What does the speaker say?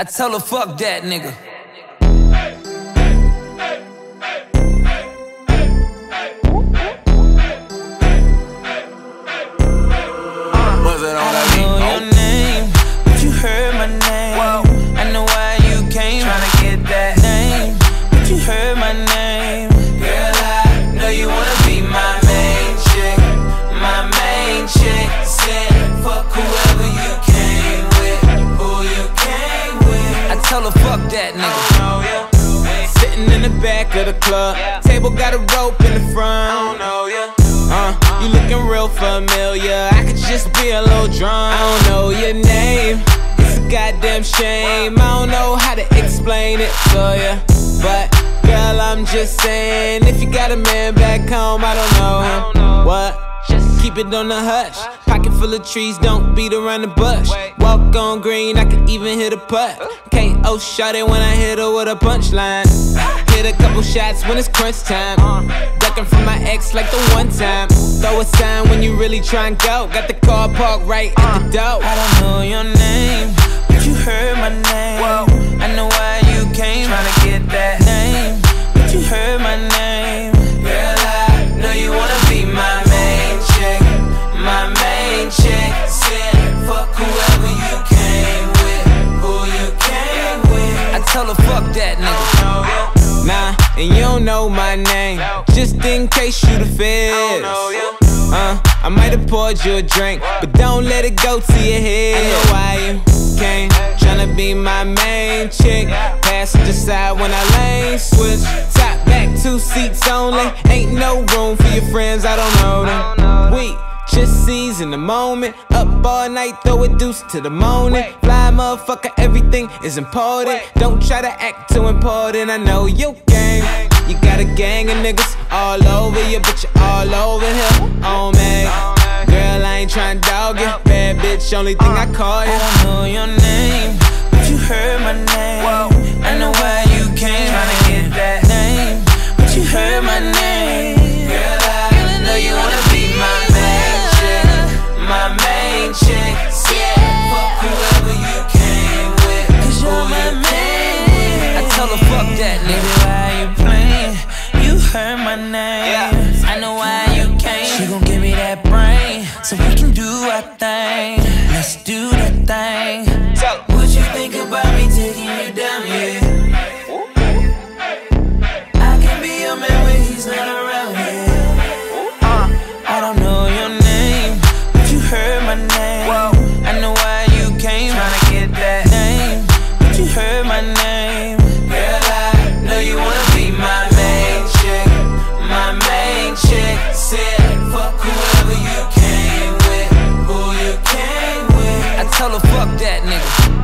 I tell her, fuck that nigga. Was it on that mean? But you heard my name. I know beat? your name, but you heard my name. Tell her, fuck that nigga. know ya, Sitting in the back of the club. Table got a rope in the I front. don't know ya. Uh, you looking real familiar. I could just be a little drunk. I don't know your name. It's a goddamn shame. I don't know how to explain it for ya. But girl, I'm just saying, if you got a man back home, I don't know him. What? Keep it on the hush. Pocket full of trees, don't beat around the bush. Walk on green, I can even hit a putt. KO shot it when I hit her with a punchline. Hit a couple shots when it's crunch time. Ducking from my ex like the one time. Throw a sign when you really try and go. Got the car parked right at the door. I don't know your name, and you don't know my name. Just in case you the feds. Uh, I might have poured you a drink, but don't let it go to your head. I know why you came, tryna be my main chick. Passenger side when I lane switch. Top back, two seats only. Ain't no room for your friends, I don't know them. We just seize in the moment. Up all night, throw a deuce to the morning. Fly motherfucker, everything is important. Don't try to act too important, I know you game. You got a gang of niggas all over you, but you're all over here oh, on me. Girl, I ain't tryna dog you. Bad bitch, only thing I call I don't know your name, but you heard my name. learn my name. Yeah. I know why you came. She gon' give me that brain so we can do our thing. Let's do that thing. What you think about me taking you down? Yeah. I can be your man when he's not around. Yeah. Uh, I don't know your name, but you heard my name. Whoa. I know why you came. Trying to get that name, but you heard my name. Fuck that nigga.